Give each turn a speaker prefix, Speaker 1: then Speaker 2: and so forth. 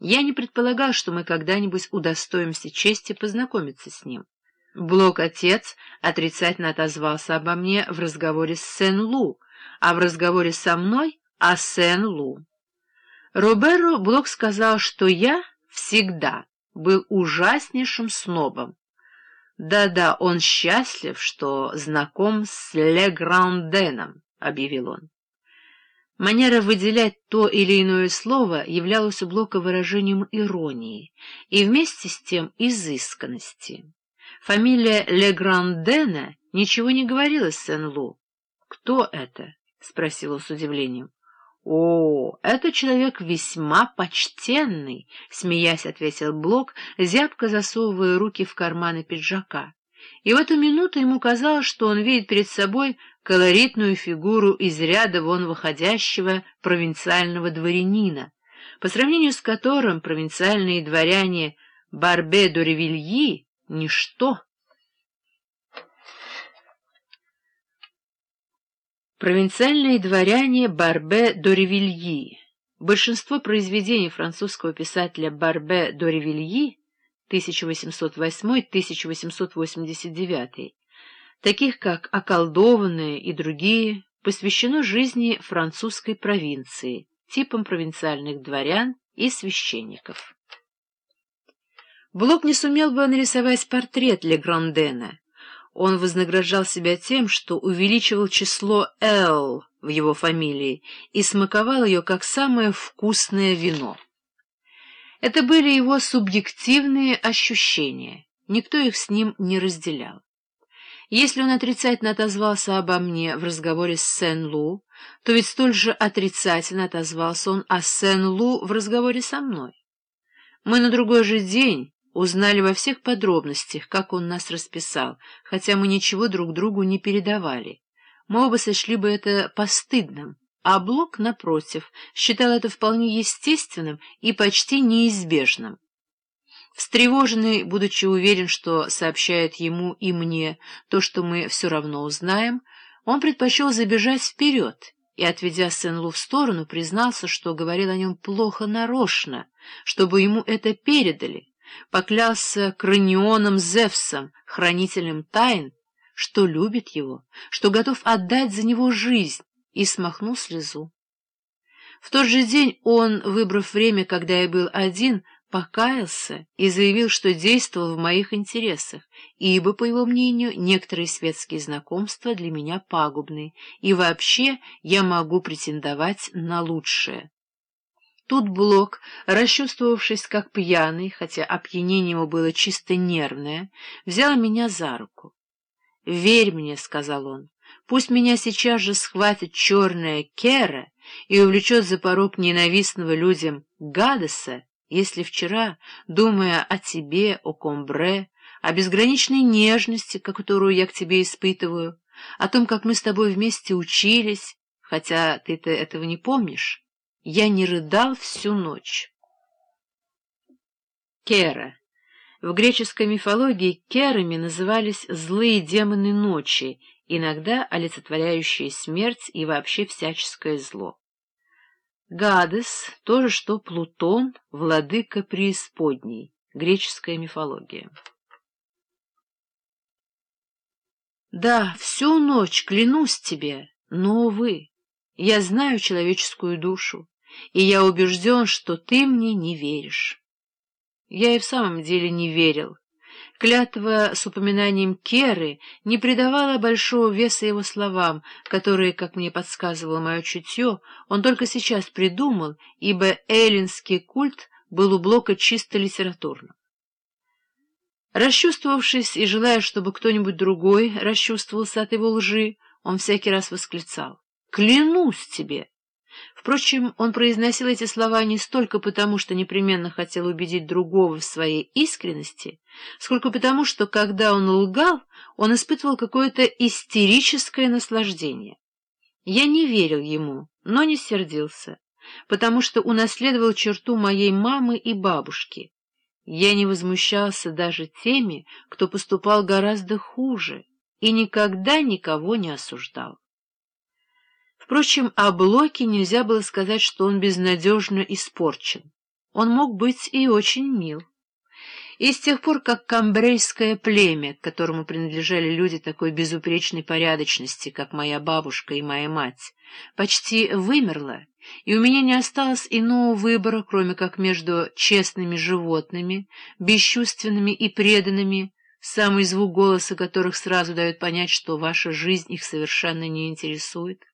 Speaker 1: Я не предполагал, что мы когда-нибудь удостоимся чести познакомиться с ним. Блок-отец отрицательно отозвался обо мне в разговоре с Сен-Лу, а в разговоре со мной — о Сен-Лу. Роберу Блок сказал, что я всегда был ужаснейшим снобом. Да-да, он счастлив, что знаком с Ле Гранденом, — объявил он. Манера выделять то или иное слово являлась у Блока выражением иронии и вместе с тем изысканности. Фамилия Леграндена ничего не говорила Сен-Лу. «Кто это?» — спросил он с удивлением. «О, это человек весьма почтенный», — смеясь ответил Блок, зябко засовывая руки в карманы пиджака. И в эту минуту ему казалось, что он видит перед собой колоритную фигуру из ряда вон выходящего провинциального дворянина, по сравнению с которым провинциальные дворяне Барбе-Доревильи — ничто. Провинциальные дворяне Барбе-Доревильи Большинство произведений французского писателя Барбе-Доревильи 1808-1889 таких как «Околдованные» и другие, посвящено жизни французской провинции, типам провинциальных дворян и священников. Блок не сумел бы нарисовать портрет Леграндена. Он вознаграждал себя тем, что увеличивал число «Л» в его фамилии и смаковал ее как самое вкусное вино. Это были его субъективные ощущения, никто их с ним не разделял. Если он отрицательно отозвался обо мне в разговоре с Сен-Лу, то ведь столь же отрицательно отозвался он о Сен-Лу в разговоре со мной. Мы на другой же день узнали во всех подробностях, как он нас расписал, хотя мы ничего друг другу не передавали. Мы оба сочли бы это постыдным, а Блок, напротив, считал это вполне естественным и почти неизбежным. Встревоженный, будучи уверен, что сообщает ему и мне то, что мы все равно узнаем, он предпочел забежать вперед и, отведя Сен-Лу в сторону, признался, что говорил о нем плохо нарочно, чтобы ему это передали, поклялся кранионом Зевсом, хранителем тайн, что любит его, что готов отдать за него жизнь, и смахнул слезу. В тот же день он, выбрав время, когда я был один, покаялся и заявил, что действовал в моих интересах, ибо, по его мнению, некоторые светские знакомства для меня пагубны, и вообще я могу претендовать на лучшее. Тут Блок, расчувствовавшись как пьяный, хотя опьянение его было чисто нервное, взял меня за руку. «Верь мне», — сказал он, — «пусть меня сейчас же схватит черная Кера и увлечет за порог ненавистного людям Гадеса, если вчера, думая о тебе, о Комбре, о безграничной нежности, которую я к тебе испытываю, о том, как мы с тобой вместе учились, хотя ты-то этого не помнишь, я не рыдал всю ночь. Кера. В греческой мифологии керами назывались злые демоны ночи, иногда олицетворяющие смерть и вообще всяческое зло. Гадес — то же, что Плутон, владыка преисподней, греческая мифология. Да, всю ночь клянусь тебе, но, увы, я знаю человеческую душу, и я убежден, что ты мне не веришь. Я и в самом деле не верил, Клятва с упоминанием Керы не придавала большого веса его словам, которые, как мне подсказывало мое чутье, он только сейчас придумал, ибо эллинский культ был у Блока чисто литературным. Расчувствовавшись и желая, чтобы кто-нибудь другой расчувствовался от его лжи, он всякий раз восклицал «Клянусь тебе!» Впрочем, он произносил эти слова не столько потому, что непременно хотел убедить другого в своей искренности, сколько потому, что, когда он лгал, он испытывал какое-то истерическое наслаждение. Я не верил ему, но не сердился, потому что унаследовал черту моей мамы и бабушки. Я не возмущался даже теми, кто поступал гораздо хуже, и никогда никого не осуждал. Впрочем, о Блоке нельзя было сказать, что он безнадежно испорчен. он мог быть и очень мил. И с тех пор, как камбрейское племя, к которому принадлежали люди такой безупречной порядочности, как моя бабушка и моя мать, почти вымерло, и у меня не осталось иного выбора, кроме как между честными животными, бесчувственными и преданными, самый звук голоса которых сразу дает понять, что ваша жизнь их совершенно не интересует,